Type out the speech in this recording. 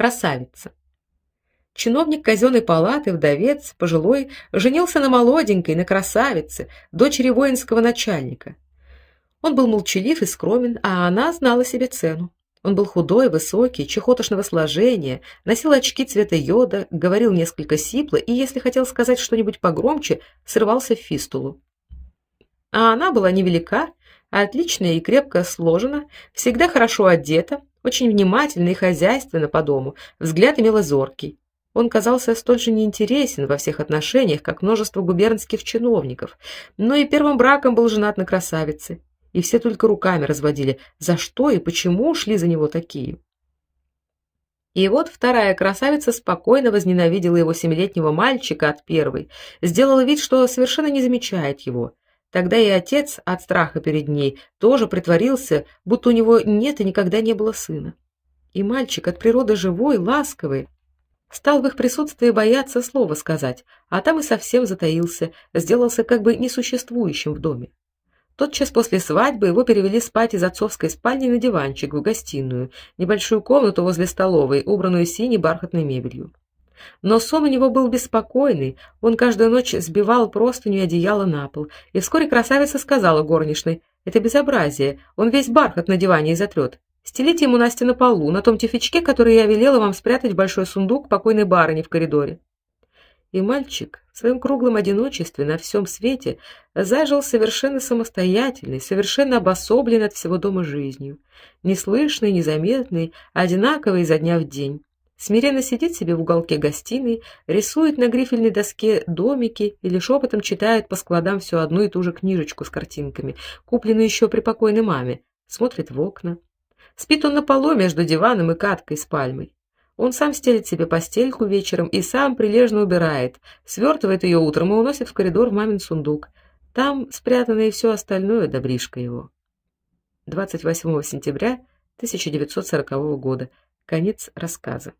Красавица. Чиновник казенной палаты, вдовец, пожилой, женился на молоденькой, на красавице, дочери воинского начальника. Он был молчалив и скромен, а она знала себе цену. Он был худой, высокий, чехотошного сложения, носил очки цвета йода, говорил несколько сипло и, если хотел сказать что-нибудь погромче, срывался в фистулу. А она была невелика, отличная и крепко сложена, всегда хорошо одета, очень внимательна и хозяйственна по дому, взгляд имела зоркий. Он казался столь же неинтересен во всех отношениях, как множество губернских чиновников, но и первым браком был женат на красавице, и все только руками разводили, за что и почему шли за него такие. И вот вторая красавица спокойно возненавидела его семилетнего мальчика от первой, сделала вид, что совершенно не замечает его. Тогда и отец от страха перед ней тоже притворился, будто у него нет и никогда не было сына. И мальчик от природы живой, ласковый, стал в их присутствии бояться слова сказать, а там и совсем затаился, сделался как бы несуществующим в доме. Тотчас после свадьбы его перевели спать из отцовской спальни на диванчик в гостиную, небольшую комнату возле столовой, убранную синей бархатной мебелью. Но сон у него был беспокойный, он каждую ночь сбивал простыню и одеяло на пол, и вскоре красавица сказала горничной: "Это безобразие, он весь бархат на диване изотрет. Стелите ему Настя на полу, на том тюфячке, который я велела вам спрятать в большой сундук покойной барыни в коридоре". И мальчик в своем круглом одиночестве на всем свете зажил совершенно самостоятельный, совершенно обособленный от всего дома жизнью, неслышный, незаметный, одинаковый изо дня в день. Смиренно сидит себе в уголке гостиной, рисует на грифельной доске домики или шепотом читает по складам всю одну и ту же книжечку с картинками, купленную еще при покойной маме, смотрит в окна. Спит он на полу между диваном и каткой с пальмой. Он сам стелит себе постельку вечером и сам прилежно убирает, свертывает ее утром и уносит в коридор в мамин сундук. Там спрятано и все остальное добришка его. 28 сентября 1940 года. Конец рассказа.